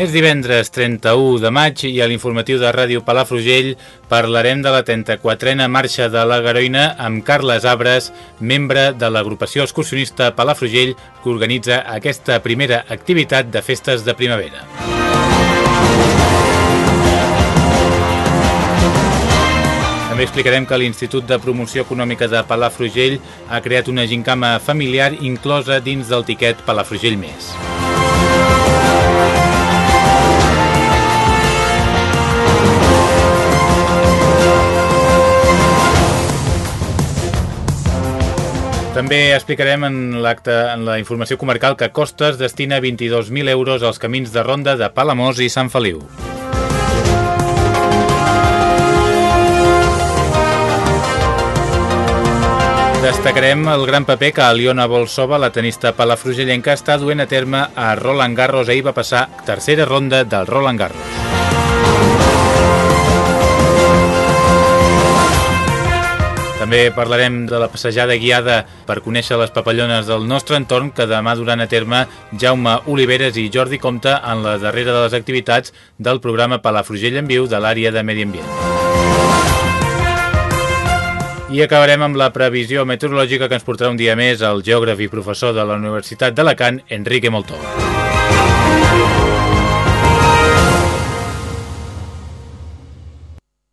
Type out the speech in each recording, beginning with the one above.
És divendres 31 de maig i a l'informatiu de Ràdio Palafrugell parlarem de la 34a marxa de la Garoina amb Carles Abres, membre de l'agrupació excursionista Palafrugell que organitza aquesta primera activitat de festes de primavera. També explicarem que l'Institut de Promoció Econòmica de Palafrugell ha creat una gincama familiar inclosa dins del tiquet Palafrugell Més. També explicarem en l'acte en la informació comarcal que Costes destina 22.000 euros als camins de ronda de Palamós i Sant Feliu. Destacarem el gran paper que Aliona Bolsova, la tenista palafrugellenca, està duent a terme a Roland Garros. Ahir va passar tercera ronda del Roland Garros. També parlarem de la passejada guiada per conèixer les papallones del nostre entorn que demà duran a terme Jaume Oliveres i Jordi Comte en la darrera de les activitats del programa Palafrugell en viu de l'àrea de Medi Ambient. I acabarem amb la previsió meteorològica que ens portarà un dia més el geògraf i professor de la Universitat d'Alacant, Enrique Moltó.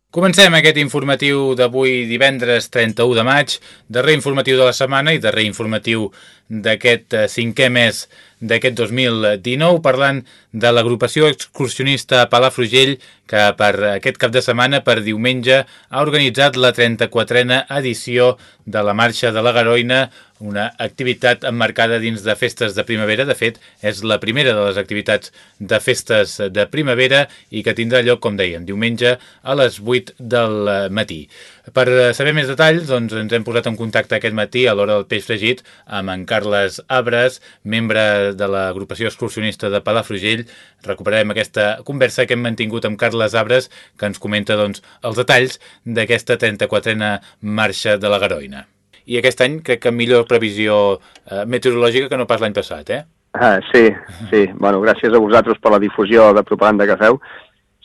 Comencem aquest informatiu d'avui divendres 31 de maig, darrer informatiu de la setmana i darrer informatiu d'aquest cinquè mes d'aquest 2019, parlant de l'agrupació excursionista Palafrugell que per aquest cap de setmana, per diumenge, ha organitzat la 34a edició de la Marxa de la Garoina, una activitat emmarcada dins de festes de primavera. De fet, és la primera de les activitats de festes de primavera i que tindrà lloc, com dèiem, diumenge a les 8 del matí. Per saber més detalls, doncs, ens hem posat en contacte aquest matí a l'hora del peix fregit amb en Carles Abres, membre de l'agrupació excursionista de Palafrugell. Recuperarem aquesta conversa que hem mantingut amb Carles Abres, que ens comenta doncs, els detalls d'aquesta 34a marxa de la Garoina. I aquest any crec que millor previsió eh, meteorològica que no pas l'any passat, eh? Ah, sí, sí. Bueno, gràcies a vosaltres per la difusió de propaganda que feu.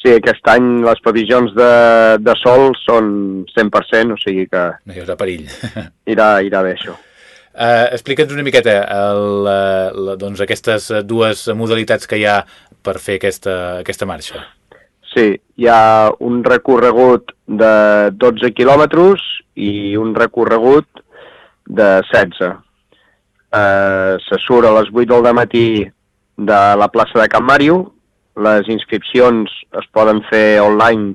Sí, aquest any les previsions de, de sol són 100%, o sigui que... No hi haurà perill. irà, irà bé, això. Uh, Explica'ns una miqueta el, la, doncs, aquestes dues modalitats que hi ha per fer aquesta, aquesta marxa. Sí, hi ha un recorregut de 12 quilòmetres i un recorregut de 16. Eh, se surt a les 8 del matí de la plaça de Can Màrio, les inscripcions es poden fer online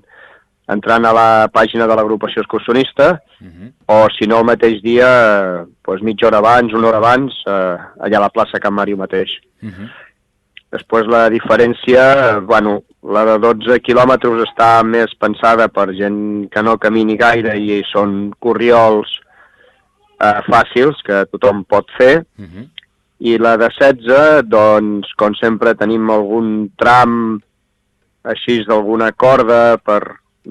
entrant a la pàgina de l'agrupació excursionista uh -huh. o si no el mateix dia, doncs mitja hora abans, una hora abans, eh, allà a la plaça Can Màrio mateix. Uh -huh. Després la diferència, bueno, la de 12 quilòmetres està més pensada per gent que no camini gaire i són corriols eh, fàcils que tothom pot fer. Uh -huh. I la de 16, doncs, com sempre, tenim algun tram així d'alguna corda per,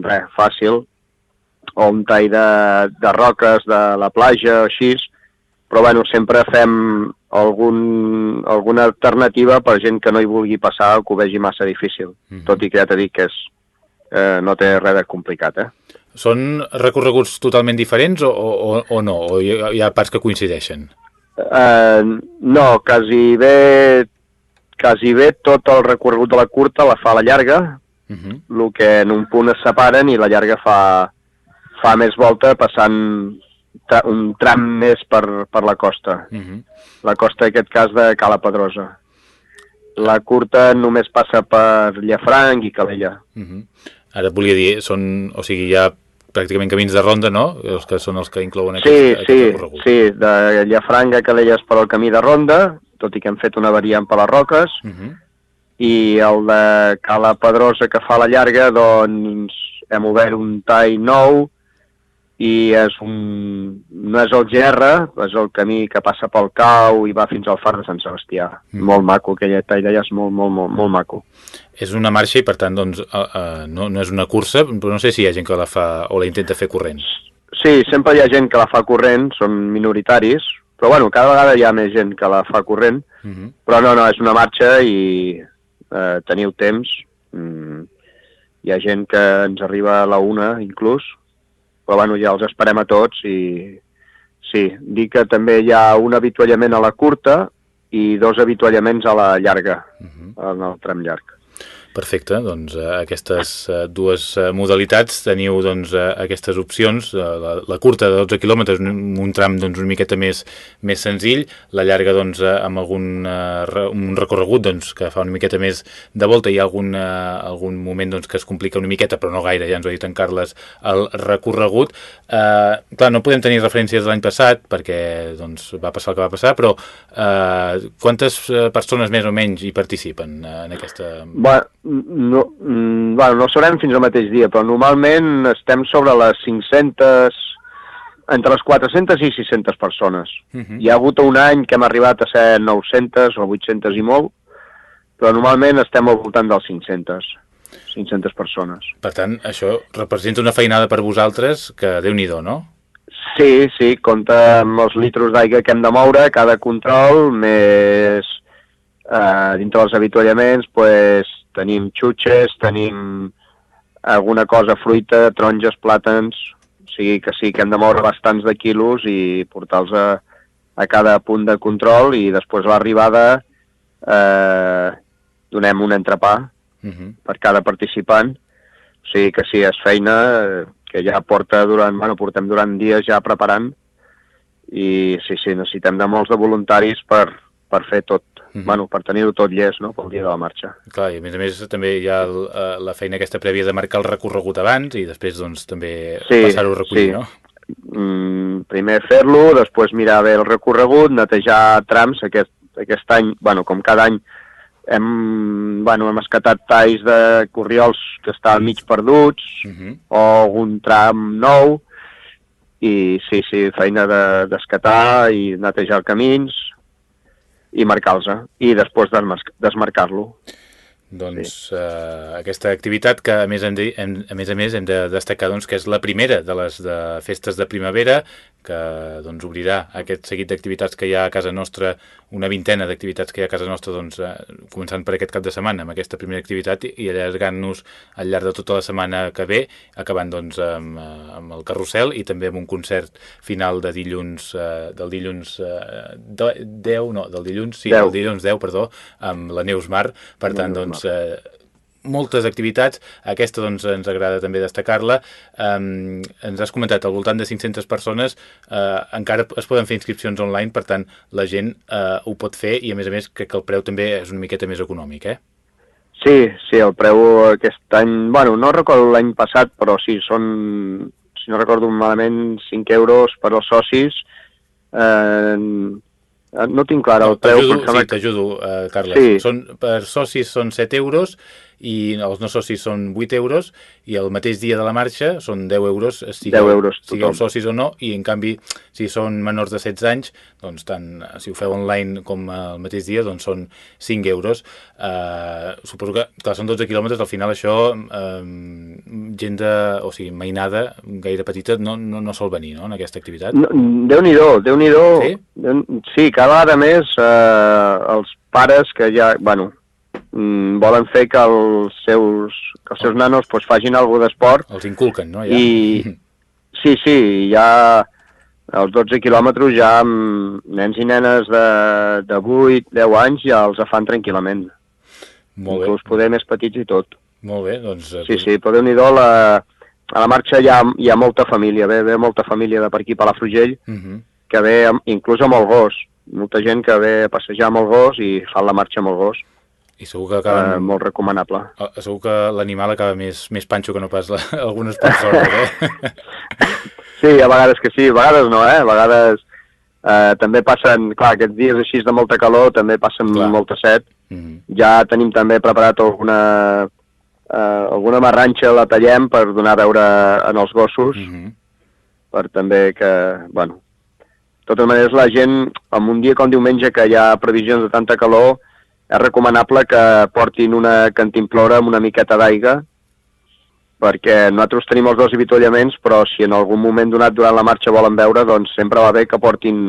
res, fàcil, o un tall de, de roques de la platja o així, però bueno, sempre fem algun, alguna alternativa per gent que no hi vulgui passar o que ho vegi massa difícil, mm -hmm. tot i que ja t'he dit que és, eh, no té res de complicat, eh? Són recorreguts totalment diferents o, o, o no? O hi ha, parts que coincideixen? Uh, no, quasi bé, quasi bé tot el recorregut de la curta la fa la llarga, uh -huh. el que en un punt es separen i la llarga fa, fa més volta passant tra un tram més per, per la costa. Uh -huh. La costa, en aquest cas, de Cala Pedrosa. La curta només passa per Llafranc i Calella. Uh -huh. Ara et volia dir, són, o sigui, hi ha pràcticament camins de ronda, no? Els que són els que inclouen aquest, Sí, aquest sí, recorregut. sí, de Llafranca que deies per al camí de ronda, tot i que hem fet una variant per les roques, Uh -huh. i el de Cala Pedrosa que fa la llarga, doncs hem obert un tall nou i és un... no és el GR, és el camí que passa pel Cau i va fins al far de Sant Sebastià. Mm. Mm. Molt maco, aquell tall d'allà és molt, molt, molt, molt maco. És una marxa i, per tant, doncs, uh, uh, no, no és una cursa, però no sé si hi ha gent que la fa o la intenta fer corrent. Sí, sempre hi ha gent que la fa corrent, són minoritaris, però bueno, cada vegada hi ha més gent que la fa corrent, Uh -huh. però no, no, és una marxa i eh, teniu temps. Mm, hi ha gent que ens arriba a la una, inclús, però bueno, ja els esperem a tots i sí, dir que també hi ha un avituallament a la curta i dos avituallaments a la llarga, Uh -huh. en el tram llarg. Perfecte, doncs eh, aquestes eh, dues eh, modalitats teniu doncs aquestes opcions, la, la curta de 12 quilòmetres, un, tram doncs una miqueta més, més senzill, la llarga doncs amb algun un recorregut doncs que fa una miqueta més de volta, hi ha algun, algun moment doncs que es complica una miqueta, però no gaire, ja ens ho ha dit en Carles, el recorregut. Eh, clar, no podem tenir referències de l'any passat perquè doncs va passar el que va passar, però eh, quantes persones més o menys hi participen en aquesta... Bueno, no, mm, bueno, no ho sabrem fins al mateix dia, però normalment estem sobre les 500, entre les 400 i 600 persones. Uh -huh. Hi ha hagut un any que hem arribat a ser 900 o 800 i molt, però normalment estem al voltant dels 500, 500 persones. Per tant, això representa una feinada per vosaltres que déu nhi no? Sí, sí, compta amb els litros d'aigua que hem de moure, cada control, més eh, dintre dels avituallaments, pues, tenim xutxes, tenim alguna cosa, fruita, taronges, plàtans, o sigui que sí que hem de moure bastants de quilos i portar-los a, a cada punt de control i després a l'arribada eh, donem un entrepà Uh -huh. per cada participant. O sigui que sí, és feina eh, que ja porta durant, bueno, portem durant dies ja preparant i sí, sí, necessitem de molts de voluntaris per, per fer tot, Mhm. bueno, per tenir-ho tot llest, no?, pel dia de la marxa. Clar, i a més a més també hi ha el, eh, la feina aquesta prèvia de marcar el recorregut abans i després doncs també Sí, passar-ho a recollir, sí. no? Mm, primer fer-lo, després mirar bé el recorregut, netejar trams, aquest, aquest any, bueno, com cada any, hem, bueno, hem escatat talls de corriols que estaven mig perduts, Uh -huh. o algun tram nou i sí, sí, feina de- d'escatar de, i netejar camins i marcar-los i després desmarcar-lo. Doncs eh, aquesta activitat que a més, hem de, hem, a més a més hem de destacar doncs, que és la primera de les de festes de primavera que doncs, obrirà aquest seguit d'activitats que hi ha a casa nostra, una vintena d'activitats que hi ha a casa nostra, doncs, eh, començant per aquest cap de setmana amb aquesta primera activitat i, allargant-nos al llarg de tota la setmana que ve, acabant doncs, amb, eh, amb el carrusel i també amb un concert final de dilluns, eh, del dilluns eh, de- 10, no, del dilluns, sí, 10. del dilluns 10, perdó, amb la Neus Mar, per tant, Neus doncs, eh, moltes activitats, aquesta doncs ens agrada també destacar-la um, ens has comentat al voltant de 500 persones eh, encara es poden fer inscripcions online per tant la gent eh, ho pot fer i a més a més crec que el preu també és una miqueta més econòmic eh? Sí, sí, el preu aquest any, bueno, no recordo l'any passat, però sí, són, si no recordo malament, 5 euros per als socis. Eh, no tinc clar el preu, T'ajudo, sí, t'ajudo, eh, Carles. Sí. Són, per socis són 7 euros i els no socis són 8 euros i el mateix dia de la marxa són 10 euros, sigueu, 10 euros, sigueu tothom. socis o no, i en canvi, si són menors de 16 anys, doncs tant si ho feu online com el mateix dia, doncs són 5 euros. Uh, suposo que, clar, són 12 quilòmetres, al final això, uh, gent de, o sigui, mainada gaire petita no, no, no sol venir, no?, en aquesta activitat. No, Déu-n'hi-do, déu nhi déu Sí? sí, cada vegada més eh, els pares que ja, bueno, mm, volen fer que els seus, que els seus nanos pues, facin alguna d'esport Els inculquen, no? Ja. i sí, sí, ja als 12 quilòmetres ja amb nens i nenes de, de 8, 10 anys ja els fan tranquil·lament. Molt bé, Inclús poder més petits i tot. molt bé, doncs... eh, Sí, sí, però déu-n'hi-do, la, a la marxa hi ha, hi ha molta família, ve, ve molta família de per aquí, Palafrugell, Uh -huh. que ve amb, inclús amb el gos. Molta gent que ve a passejar amb el gos i fan la marxa amb el gos. I segur que acaben... eh, molt recomanable. Uh, segur que l'animal acaba més, més panxo que no pas la, algunes persones, eh? sí, a vegades que sí, a vegades no, eh? A vegades eh, també passen, clar, aquests dies així de molta calor també passen Clar. molta set. Mm -hmm. Ja tenim també preparat alguna, eh, alguna marranxa, la tallem per donar a veure en els gossos, Mm -hmm. per també que, bueno, de totes maneres la gent, en un dia com diumenge que hi ha previsions de tanta calor, és recomanable que portin una cantimplora amb una miqueta d'aigua, perquè nosaltres tenim els dos avituallaments, però si en algun moment donat durant la marxa volen veure, doncs sempre va bé que portin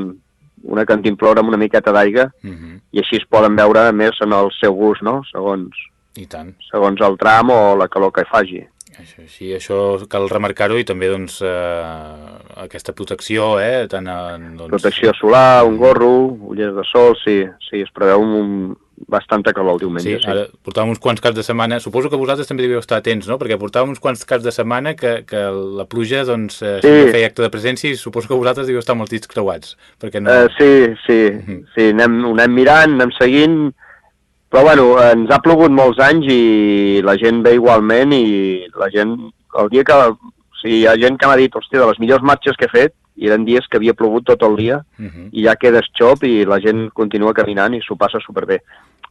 una cantimplora amb una miqueta d'aigua Mm -hmm. i així es poden veure més en el seu gust, no? segons, I tant. segons el tram o la calor que hi faci. Això, sí, això cal remarcar-ho i també doncs, eh, aquesta protecció, eh, tant en, doncs, Protecció solar, un gorro, ulleres de sol, sí, sí, es preveu un bastanta calor el Sí, diumenge. Sí, ara portàvem uns quants caps de setmana, suposo que vosaltres també devíeu estar atents, no? Perquè portàvem uns quants caps de setmana que, que la pluja doncs, eh, sí. Sí. feia acte de presència i suposo que vosaltres devíeu estar amb els dits creuats, perquè no... Uh, sí, sí, Mhm. sí anem, ho anem mirant, anem seguint, però bueno, ens ha plogut molts anys i la gent ve igualment i la gent, el dia que, o sigui, hi ha gent que m'ha dit, hòstia, de les millors marxes que he fet, i eren dies que havia plogut tot el dia, Uh -huh. i ja quedes xop i la gent continua caminant i s'ho passa superbé.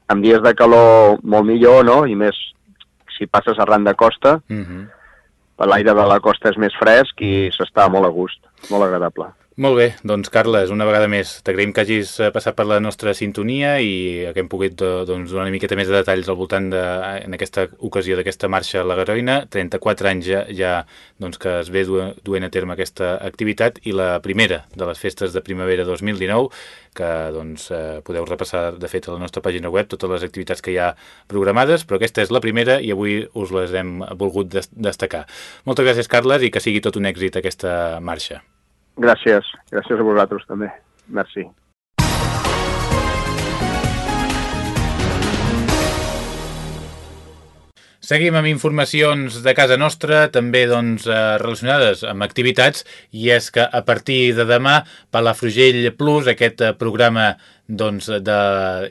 En dies de calor molt millor, no?, i més si passes arran de costa, Uh -huh. l'aire de la costa és més fresc i s'està molt a gust, molt agradable. Molt bé, doncs Carles, una vegada més, t'agraïm que hagis eh, passat per la nostra sintonia i que hem pogut eh, doncs, donar una miqueta més de detalls al voltant de, en aquesta ocasió d'aquesta marxa a la Garoina. 34 anys ja, ja doncs, que es ve du- duent a terme aquesta activitat i la primera de les festes de primavera 2019 que doncs, eh, podeu repassar de fet a la nostra pàgina web totes les activitats que hi ha programades, però aquesta és la primera i avui us les hem volgut des destacar. Moltes gràcies, Carles, i que sigui tot un èxit aquesta marxa. Gràcies, gràcies a vosaltres també. Merci. Seguim amb informacions de casa nostra, també doncs, eh, relacionades amb activitats, i és que a partir de demà, Palafrugell Plus, aquest eh, programa doncs, de,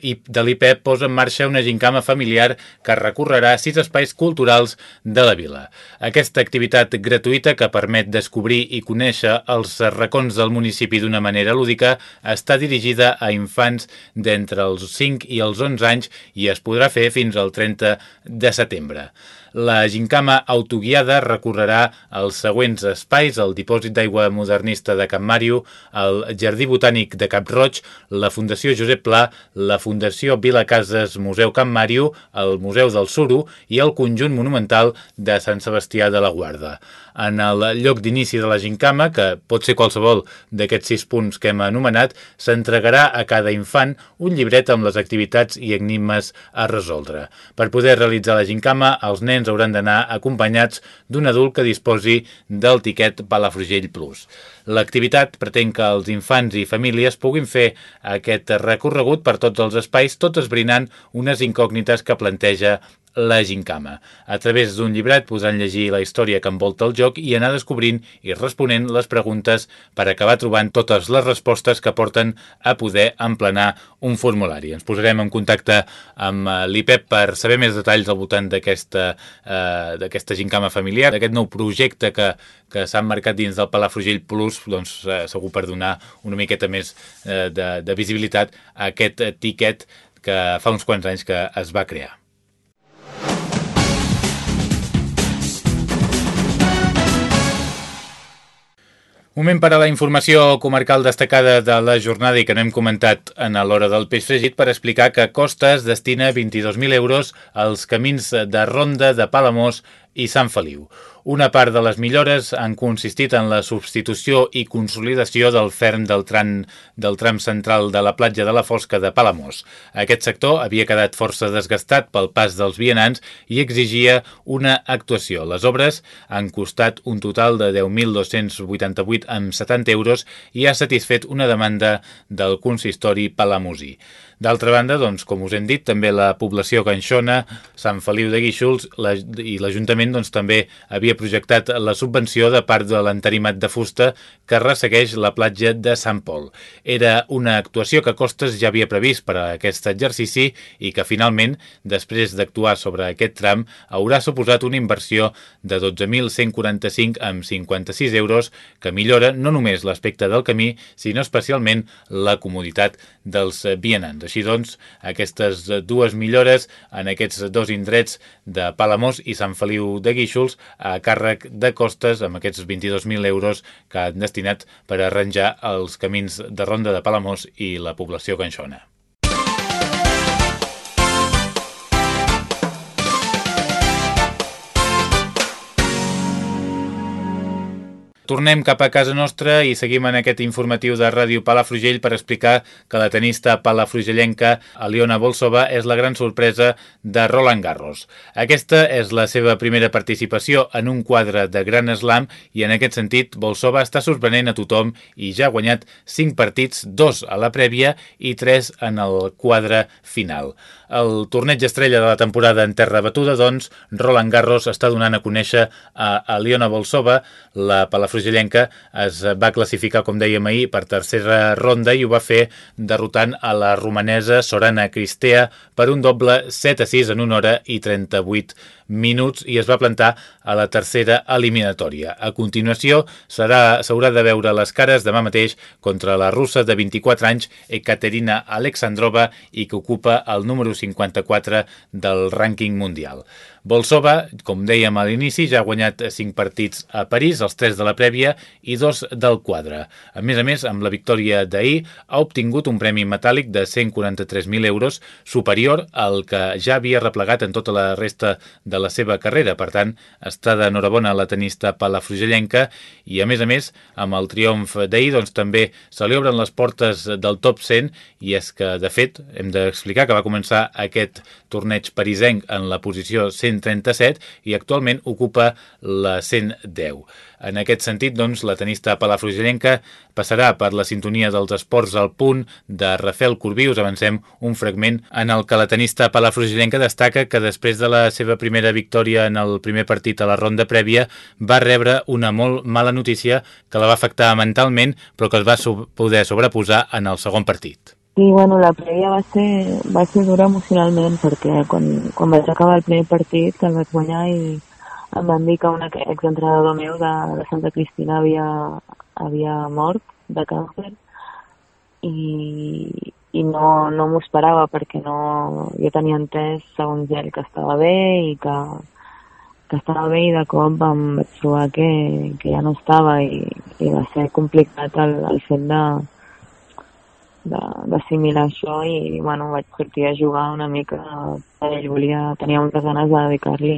I- de l'IPEP, posa en marxa una gincama familiar que recorrerà sis espais culturals de la vila. Aquesta activitat gratuïta que permet descobrir i conèixer els racons del municipi d'una manera lúdica està dirigida a infants d'entre els 5 i els 11 anys i es podrà fer fins al 30 de setembre. La gincama autoguiada recorrerà els següents espais, el dipòsit d'aigua modernista de Can Màrio, el Jardí Botànic de Cap Roig, la Fundació Josep Pla, la Fundació Vila Cases Museu Can Màrio, el Museu del Suro i el conjunt monumental de Sant Sebastià de la Guarda. En el lloc d'inici de la gincama, que pot ser qualsevol d'aquests sis punts que hem anomenat, s'entregarà a cada infant un llibret amb les activitats i enigmes a resoldre. Per poder realitzar la gincama, els nens hauran d'anar acompanyats d'un adult que disposi del tiquet Palafrugell Plus. L'activitat pretén que els infants i famílies puguin fer aquest recorregut per tots els espais, tot esbrinant unes incògnites que planteja la gincama. A través d'un llibret podran llegir la història que envolta el joc i anar descobrint i responent les preguntes per acabar trobant totes les respostes que porten a poder emplenar un formulari. Ens posarem en contacte amb eh, l'IPEP per saber més detalls al voltant d'aquesta eh, gincama familiar, d'aquest nou projecte que, que s'ha marcat dins del Palafrugell Plus, doncs eh, segur per donar una miqueta més eh, de, de visibilitat a aquest eh, tiquet que fa uns quants anys que es va crear. Moment per a la informació comarcal destacada de la jornada i que no hem comentat en l'hora del peix fregit per explicar que Costes destina 22.000 euros als camins de ronda de Palamós i Sant Feliu. Una part de les millores han consistit en la substitució i consolidació del ferm del tram, del tram central de la platja de la Fosca de Palamós. Aquest sector havia quedat força desgastat pel pas dels vianants i exigia una actuació. Les obres han costat un total de 10.288 amb 70 euros i ha satisfet una demanda del consistori palamosí. D'altra banda, doncs, com us hem dit, també la població ganxona, Sant Feliu de Guíxols la, i l'Ajuntament doncs, també havia projectat la subvenció de part de l'entarimat de fusta que ressegueix la platja de Sant Pol. Era una actuació que Costes ja havia previst per a aquest exercici i que finalment, després d'actuar sobre aquest tram, haurà suposat una inversió de 12.145 amb 56 euros que millora no només l'aspecte del camí, sinó especialment la comoditat dels vianants. Així doncs, aquestes dues millores en aquests dos indrets de Palamós i Sant Feliu de Guíxols a càrrec de costes amb aquests 22.000 euros que han destinat per arranjar els camins de Ronda de Palamós i la població ganxona. Tornem cap a casa nostra i seguim en aquest informatiu de Ràdio Palafrugell per explicar que la tenista palafrugellenca Aliona Bolsova és la gran sorpresa de Roland Garros. Aquesta és la seva primera participació en un quadre de Gran Slam i en aquest sentit Bolsova està sorprenent a tothom i ja ha guanyat 5 partits, 2 a la prèvia i 3 en el quadre final. El torneig estrella de la temporada en terra batuda, doncs, Roland Garros està donant a conèixer a Aliona Bolsova. La palafrugellenca es va classificar, com dèiem ahir, per tercera ronda i ho va fer derrotant a la romanesa Sorana Cristea per un doble 7 a 6 en una hora i 38 minuts i es va plantar a la tercera eliminatòria. A continuació, s'haurà de veure les cares demà mateix contra la russa de 24 anys Ekaterina Alexandrova i que ocupa el número 54 del rànquing mundial. Bolsova, com dèiem a l'inici, ja ha guanyat 5 partits a París, els 3 de la prèvia i 2 del quadre. A més a més, amb la victòria d'ahir, ha obtingut un premi metàl·lic de 143.000 euros, superior al que ja havia replegat en tota la resta de la seva carrera. Per tant, està d'enhorabona la tenista palafrugellenca i, a més a més, amb el triomf d'ahir, doncs també se li obren les portes del top 100 i és que, de fet, hem d'explicar que va començar aquest torneig parisenc en la posició 100 137 i actualment ocupa la 110. En aquest sentit, doncs, la tenista palafrugellenca passarà per la sintonia dels esports al punt de Rafael Corbí. Us avancem un fragment en el que la tenista palafrugellenca destaca que després de la seva primera victòria en el primer partit a la ronda prèvia va rebre una molt mala notícia que la va afectar mentalment però que es va poder sobreposar en el segon partit. I bueno, la prèvia va ser, va ser dura emocionalment perquè quan, quan vaig acabar el primer partit el vaig guanyar i em van dir que un exentrenador meu de, de Santa Cristina havia, havia mort de càncer i, i no, no m'ho esperava perquè no, jo tenia entès segons ell que estava bé i que, que estava bé i de cop em vaig trobar que, que ja no estava i, i va ser complicat el, el fet de, d'assimilar això i bueno, vaig sortir a jugar una mica ell volia, tenia moltes ganes de dedicar-li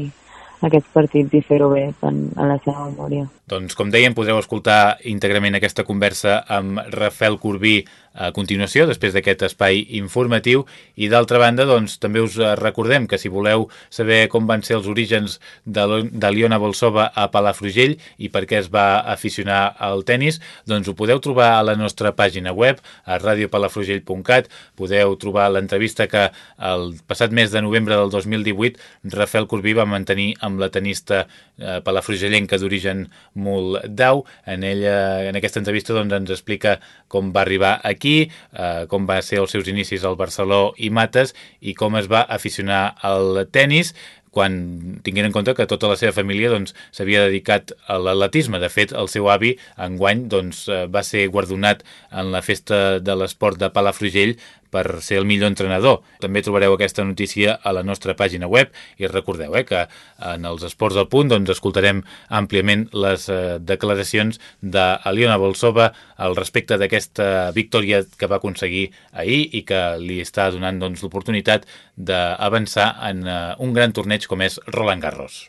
aquests partits i fer-ho bé en, en la seva memòria. Doncs com dèiem, podreu escoltar íntegrament aquesta conversa amb Rafael Corbí a continuació, després d'aquest espai informatiu. I d'altra banda, doncs, també us recordem que si voleu saber com van ser els orígens de, de Liona Bolsova a Palafrugell i per què es va aficionar al tennis, doncs ho podeu trobar a la nostra pàgina web, a radiopalafrugell.cat. Podeu trobar l'entrevista que el passat mes de novembre del 2018 Rafael Corbí va mantenir amb la tenista eh, palafrugellenca d'origen Moldau. En ella, en aquesta entrevista, doncs, ens explica com va arribar aquí, eh, com va ser els seus inicis al Barceló i Mates i com es va aficionar al tennis quan tinguin en compte que tota la seva família doncs, s'havia doncs, dedicat a l'atletisme. De fet, el seu avi, enguany, doncs, eh, va ser guardonat en la festa de l'esport de Palafrugell per ser el millor entrenador. També trobareu aquesta notícia a la nostra pàgina web i recordeu eh, que en els esports del punt doncs, escoltarem àmpliament les eh, declaracions d'Aliona Bolsova al respecte d'aquesta victòria que va aconseguir ahir i que li està donant doncs, l'oportunitat d'avançar en eh, un gran torneig com és Roland Garros.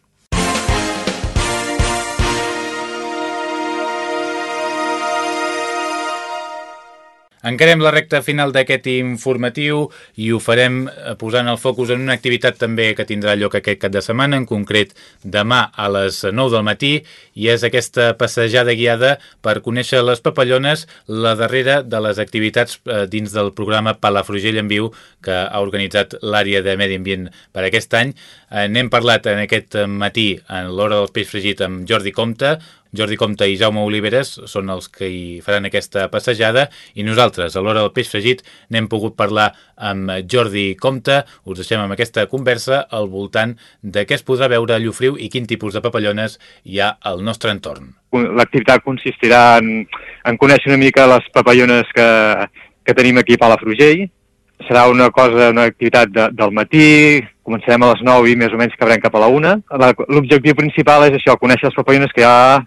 Encarem la recta final d'aquest informatiu i ho farem eh, posant el focus en una activitat també que tindrà lloc aquest cap de setmana, en concret demà a les 9 del matí, i és aquesta passejada guiada per conèixer les papallones, la darrera de les activitats eh, dins del programa Palafrugell en Viu que ha organitzat l'àrea de Medi Ambient per aquest any. Eh, n'hem parlat en aquest matí en l'hora del peix fregit amb Jordi Comte, Jordi Comte i Jaume Oliveres són els que hi faran aquesta passejada i nosaltres, a l'hora del peix fregit, n'hem pogut parlar amb Jordi Comte. Us deixem amb aquesta conversa al voltant de què es podrà veure a Llufriu i quin tipus de papallones hi ha al nostre entorn. L'activitat consistirà en, en conèixer una mica les papallones que, que tenim aquí a Palafrugell. Serà una cosa, una activitat de, del matí, començarem a les 9 i més o menys acabarem cap a la 1. L'objectiu principal és això, conèixer les papallones que hi ha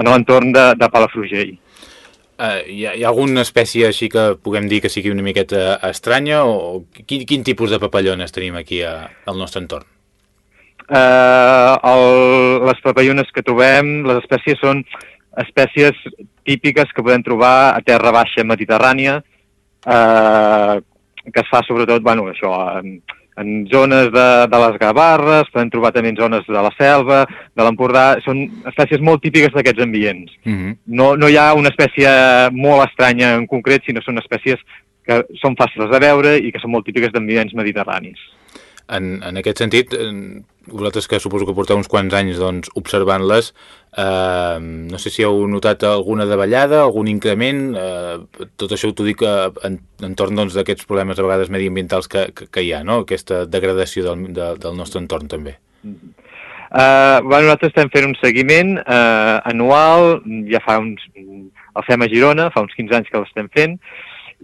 en l'entorn de, de Palafrugell. Uh, hi, ha, hi ha alguna espècie així que puguem dir que sigui una miqueta estranya o quin, quin tipus de papallones tenim aquí a, al nostre entorn? Uh, el, les papallones que trobem, les espècies són espècies típiques que podem trobar a terra baixa mediterrània, uh, que es fa sobretot, bueno, això, en, en zones de, de les Gavarres, podem trobar també en zones de la selva, de l'Empordà, són espècies molt típiques d'aquests ambients. Uh mhm. -huh. no, no hi ha una espècie molt estranya en concret, sinó són espècies que són fàcils de veure i que són molt típiques d'ambients mediterranis. En, en aquest sentit, vosaltres que suposo que porteu uns quants anys doncs, observant-les, eh, no sé si heu notat alguna davallada, algun increment, eh, tot això t'ho dic eh, en, entorn doncs, d'aquests doncs, problemes a vegades mediambientals que, que, que hi ha, no? aquesta degradació del, de, del nostre entorn també. Uh, bueno, nosaltres estem fent un seguiment uh, anual, ja fa uns... el fem a Girona, fa uns 15 anys que l'estem fent,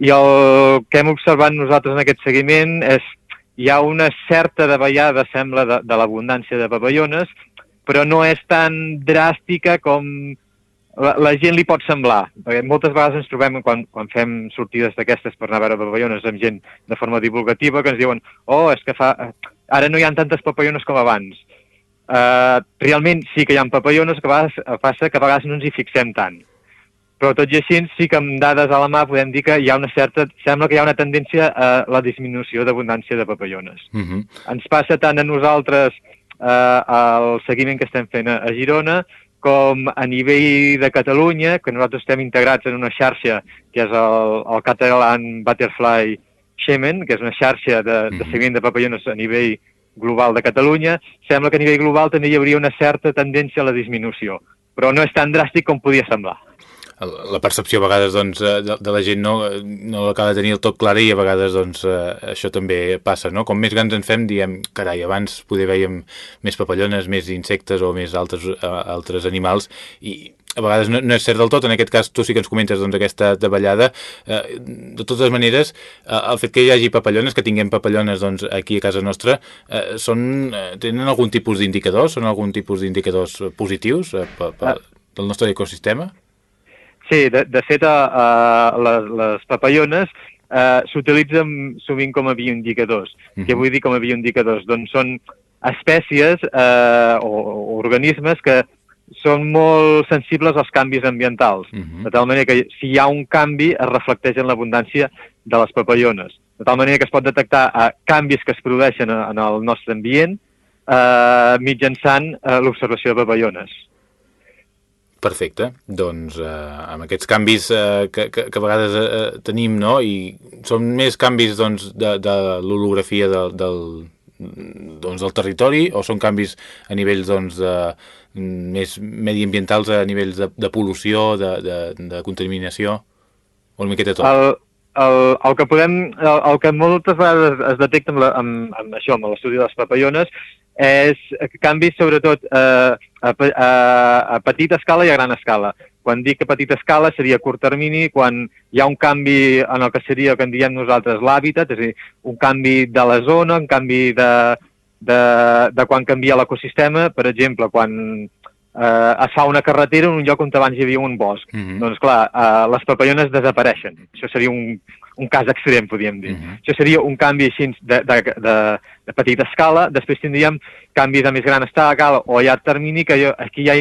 i el que hem observat nosaltres en aquest seguiment és hi ha una certa davallada, sembla, de, de l'abundància de papallones, però no és tan dràstica com la, la gent li pot semblar. Perquè moltes vegades ens trobem, quan, quan fem sortides d'aquestes per anar a veure papallones amb gent de forma divulgativa, que ens diuen oh, és que fa... ara no hi ha tantes papallones com abans. Uh, realment sí que hi ha papallones, que vegades, passa que a vegades no ens hi fixem tant però tot i així sí que amb dades a la mà podem dir que hi ha una certa, sembla que hi ha una tendència a la disminució d'abundància de papallones. Uh mhm. -huh. Ens passa tant a nosaltres eh, el seguiment que estem fent a, Girona com a nivell de Catalunya, que nosaltres estem integrats en una xarxa que és el, el Catalan Butterfly Shemen, que és una xarxa de, de mhm. seguiment de papallones a nivell global de Catalunya, sembla que a nivell global també hi hauria una certa tendència a la disminució, però no és tan dràstic com podia semblar la percepció a vegades doncs, eh, de, de la gent no, no acaba de tenir el tot clar i a vegades doncs, eh, això també passa. No? Com més grans en fem, diem, carai, abans poder veiem més papallones, més insectes o més altres, uh, altres animals i a vegades no, no és cert del tot, en aquest cas tu sí que ens comentes doncs, aquesta davallada. Eh, de totes maneres, eh, el fet que hi hagi papallones, que tinguem papallones doncs, aquí a casa nostra, eh, són, eh, tenen algun tipus d'indicadors? Són algun tipus d'indicadors positius eh, pel, pel, pel nostre ecosistema? Sí, de, de fet, uh, les, les papallones uh, s'utilitzen sovint com a bioindicadors. Uh -huh. Què mhm. vull dir com a bioindicadors? Doncs són espècies uh, o, o organismes que són molt sensibles als canvis ambientals, uh -huh. de tal manera que si hi ha un canvi es reflecteix en l'abundància de les papallones, de tal manera que es pot detectar uh, canvis que es produeixen en el nostre ambient uh, mitjançant uh, l'observació de papallones. Perfecte, doncs eh, amb aquests canvis eh, que, que, que a vegades eh, tenim, no? i són més canvis doncs, de, de l'holografia del, del, doncs, del territori o són canvis a nivells doncs, de, més mediambientals, a nivells de, de pol·lució, de, de, de contaminació, o una miqueta tot? El, el, el, que podem, el, el que moltes vegades es detecta amb, la, amb, amb això, amb l'estudi de les papallones, és canvis sobretot eh, a, a, a petita escala i a gran escala. Quan dic a petita escala seria a curt termini, quan hi ha un canvi en el que seria el que en diem nosaltres l'hàbitat, és a dir, un canvi de la zona, un canvi de, de, de quan canvia l'ecosistema, per exemple, quan eh, es fa una carretera en un lloc on abans hi havia un bosc. Mm -hmm. Doncs clar, eh, les papallones desapareixen. Això seria un, un cas extrem, podríem dir. Uh -huh. Això seria un canvi així de, de, de, de petita escala. Després tindríem canvi de més gran escala o a llarg termini, que jo, aquí ja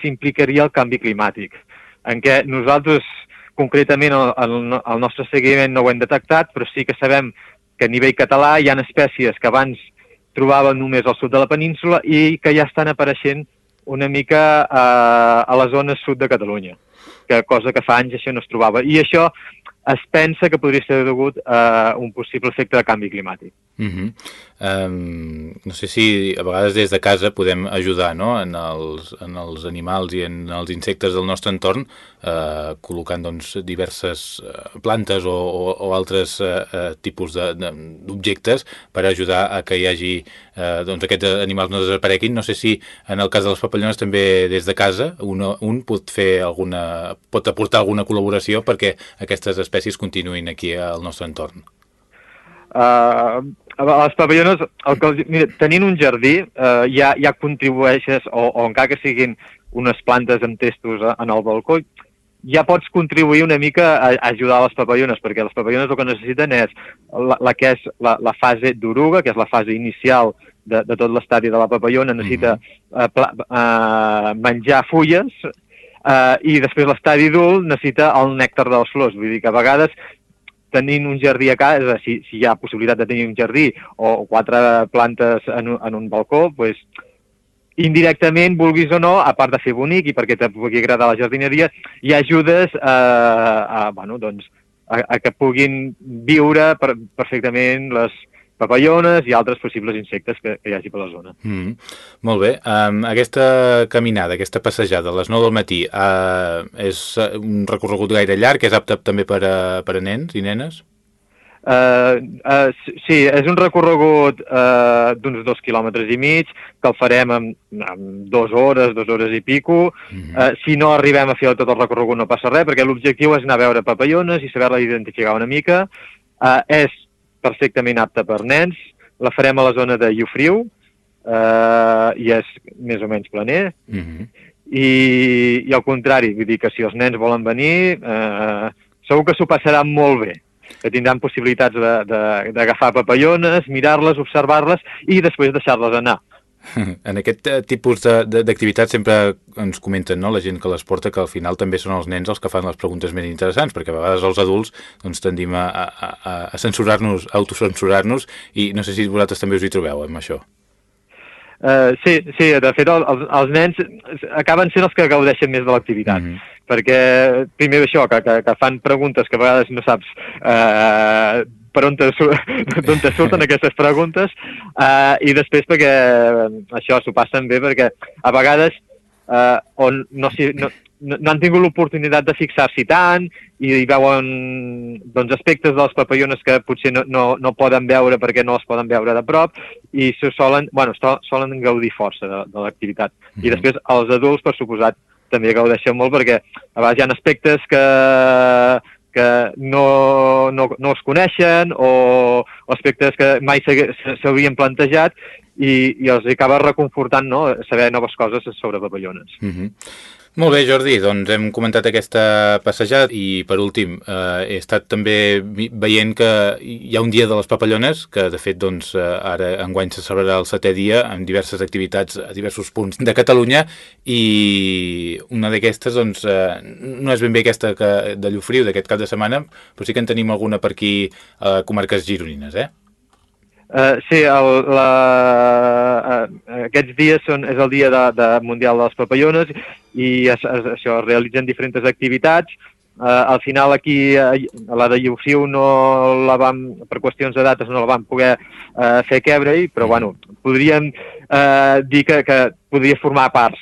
s'implicaria el canvi climàtic, en què nosaltres concretament el, el, el nostre seguiment no ho hem detectat, però sí que sabem que a nivell català hi ha espècies que abans trobaven només al sud de la península i que ja estan apareixent una mica eh, a la zona sud de Catalunya, que cosa que fa anys això no es trobava. I això es pensa que podria ser degut a un possible efecte de canvi climàtic. Uh -huh. um, no sé si a vegades des de casa podem ajudar no? en, els, en els animals i en els insectes del nostre entorn uh, col·locant doncs, diverses uh, plantes o, o, o altres uh, tipus d'objectes per ajudar a que hi hagi uh, doncs, aquests animals no desapareguin. No sé si en el cas de les papallones també des de casa un, un pot fer alguna pot aportar alguna col·laboració perquè aquestes espècies continuïn aquí al nostre entorn. Uh, a les pavillones, el que, mira, tenint un jardí, uh, ja, ja contribueixes, o, o encara que siguin unes plantes amb testos en el balcó, ja pots contribuir una mica a, a ajudar les papallones, perquè les papallones el que necessiten és la, la que és la, la fase d'oruga, que és la fase inicial de, de tot l'estadi de la papallona, necessita mm -hmm. uh, pla, uh, menjar fulles, uh, i després l'estadi d'ul necessita el nèctar de les flors. Vull dir que a vegades tenint un jardí a casa, si, si hi ha possibilitat de tenir un jardí o quatre plantes en, un, en un balcó, pues, indirectament, vulguis o no, a part de fer bonic i perquè te pugui agradar la jardineria, hi ajudes a, a, bueno, doncs, a, a que puguin viure per, perfectament les, papallones i altres possibles insectes que, que hi hagi per la zona. Mm, molt bé. Um, aquesta caminada, aquesta passejada a les 9 del matí, uh, és un recorregut gaire llarg, és apte també per a, per a nens i nenes? Uh, uh, sí, és un recorregut uh, d'uns dos quilòmetres i mig, que el farem en, en dues hores, dues hores i pico. Mm -hmm. uh, si no arribem a fer tot el recorregut no passa res, perquè l'objectiu és anar a veure papallones i saber-la identificar una mica. Uh, és perfectament apta per nens. La farem a la zona de Llofriu, eh, i és més o menys planer. Mm -hmm. I, I al contrari, vull dir que si els nens volen venir, eh, segur que s'ho passaran molt bé que tindran possibilitats d'agafar papallones, mirar-les, observar-les i després deixar-les anar. En aquest eh, tipus d'activitats sempre ens comenten no, la gent que les porta que al final també són els nens els que fan les preguntes més interessants, perquè a vegades els adults doncs, tendim a, a, a censurar-nos, a autocensurar-nos, i no sé si vosaltres també us hi trobeu amb això. Uh, sí, sí, de fet el, el, els nens acaben sent els que gaudeixen més de l'activitat, mm -hmm. perquè primer això, que, que, que fan preguntes que a vegades no saps uh, per on te, on te surten aquestes preguntes uh, i després perquè uh, això s'ho passen bé perquè a vegades uh, on no, si, no, no han tingut l'oportunitat de fixar-s'hi tant i veuen doncs, aspectes de les papallones que potser no, no, no poden veure perquè no les poden veure de prop i se solen, bueno, solen gaudir força de, de l'activitat. Mm -hmm. I després els adults, per suposat, també gaudeixen molt perquè a vegades hi ha aspectes que que no, no, no es coneixen o, aspectes que mai s'havien plantejat i, i els acaba reconfortant no? saber noves coses sobre papallones. Mm -hmm. Molt bé, Jordi, doncs hem comentat aquesta passejada i, per últim, eh, he estat també veient que hi ha un dia de les papallones, que de fet doncs, eh, ara enguany se celebrarà el setè dia amb diverses activitats a diversos punts de Catalunya i una d'aquestes doncs, eh, no és ben bé aquesta que, de Llofriu d'aquest cap de setmana, però sí que en tenim alguna per aquí a comarques gironines, eh? Uh, sí, el, la, uh, aquests dies són, és el dia de, de Mundial de les Papallones i es, es, això, es realitzen diferents activitats. Uh, al final aquí uh, la de Llofriu no la vam, per qüestions de dates no la vam poder uh, fer quebre-hi, però bueno, podríem uh, dir que, que podria formar part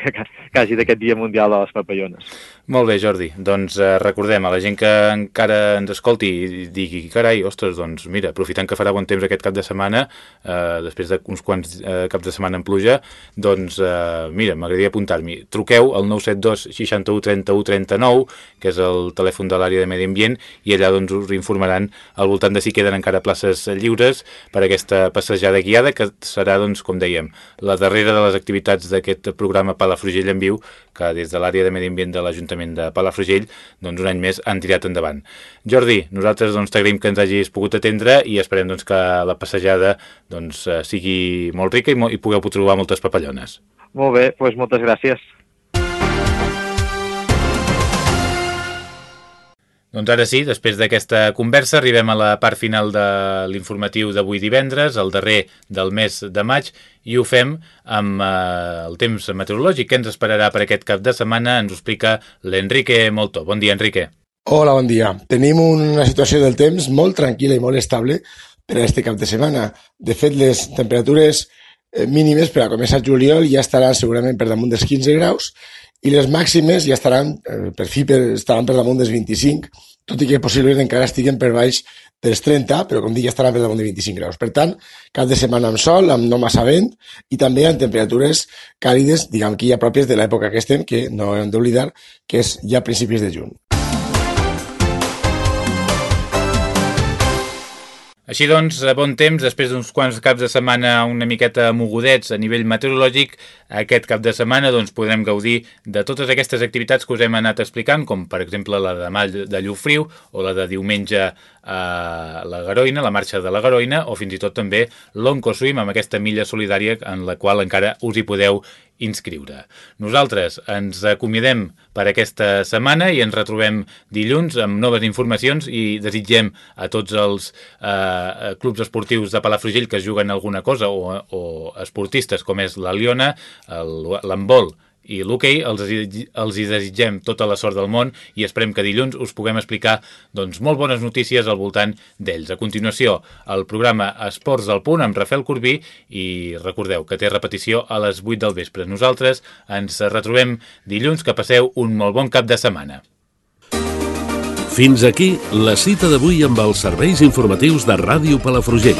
quasi d'aquest Dia Mundial de les Papallones. Molt bé, Jordi. Doncs eh, recordem a la gent que encara ens escolti i digui, carai, ostres, doncs mira, aprofitant que farà bon temps aquest cap de setmana, eh, després d'uns quants eh, caps de setmana en pluja, doncs eh, mira, m'agradaria apuntar-m'hi. Truqueu al 972 61 31 39, que és el telèfon de l'àrea de Medi Ambient, i allà doncs us informaran al voltant de si queden encara places lliures per aquesta passejada guiada, que serà, doncs, com dèiem, la darrera de les activitats d'aquest programa Palafrugell en viu que des de l'àrea de Medi Ambient de l'Ajuntament de Palafrugell doncs, un any més han tirat endavant. Jordi, nosaltres doncs, t'agraïm que ens hagis pogut atendre i esperem doncs, que la passejada doncs, eh, sigui molt rica i, i pugueu trobar moltes papallones. Molt bé, doncs moltes gràcies. Doncs ara sí, després d'aquesta conversa arribem a la part final de l'informatiu d'avui divendres, el darrer del mes de maig, i ho fem amb eh, el temps meteorològic que ens esperarà per aquest cap de setmana. Ens ho explica l'Enrique Molto. Bon dia, Enrique. Hola, bon dia. Tenim una situació del temps molt tranquil·la i molt estable per a aquest cap de setmana. De fet, les temperatures eh, mínimes per a començar juliol ja estaran segurament per damunt dels 15 graus i les màximes ja estaran, per fi, per, estaran per damunt dels 25, tot i que possiblement encara estiguen per baix dels 30, però com dic ja estaran per damunt de 25 graus. Per tant, cap de setmana amb sol, amb no massa vent i també amb temperatures càlides, diguem que ja pròpies de l'època que estem, que no hem d'oblidar que és ja a principis de juny. Així doncs, bon temps, després d'uns quants caps de setmana una miqueta mogudets a nivell meteorològic, aquest cap de setmana doncs, podrem gaudir de totes aquestes activitats que us hem anat explicant, com per exemple la de Mall de Llufriu o la de diumenge a la Garoina, la marxa de la Garoina, o fins i tot també l'Oncoswim, amb aquesta milla solidària en la qual encara us hi podeu inscriure. Nosaltres ens acomidem per aquesta setmana i ens retrobem dilluns amb noves informacions i desitgem a tots els eh, clubs esportius de Palafrugell que juguen alguna cosa o, o esportistes com és la Liona, l'handbol i l'hoquei els, els hi desitgem tota la sort del món i esperem que dilluns us puguem explicar doncs, molt bones notícies al voltant d'ells. A continuació, el programa Esports del Punt amb Rafael Corbí i recordeu que té repetició a les 8 del vespre. Nosaltres ens retrobem dilluns, que passeu un molt bon cap de setmana. Fins aquí la cita d'avui amb els serveis informatius de Ràdio Palafrugell.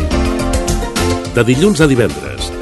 De dilluns a divendres,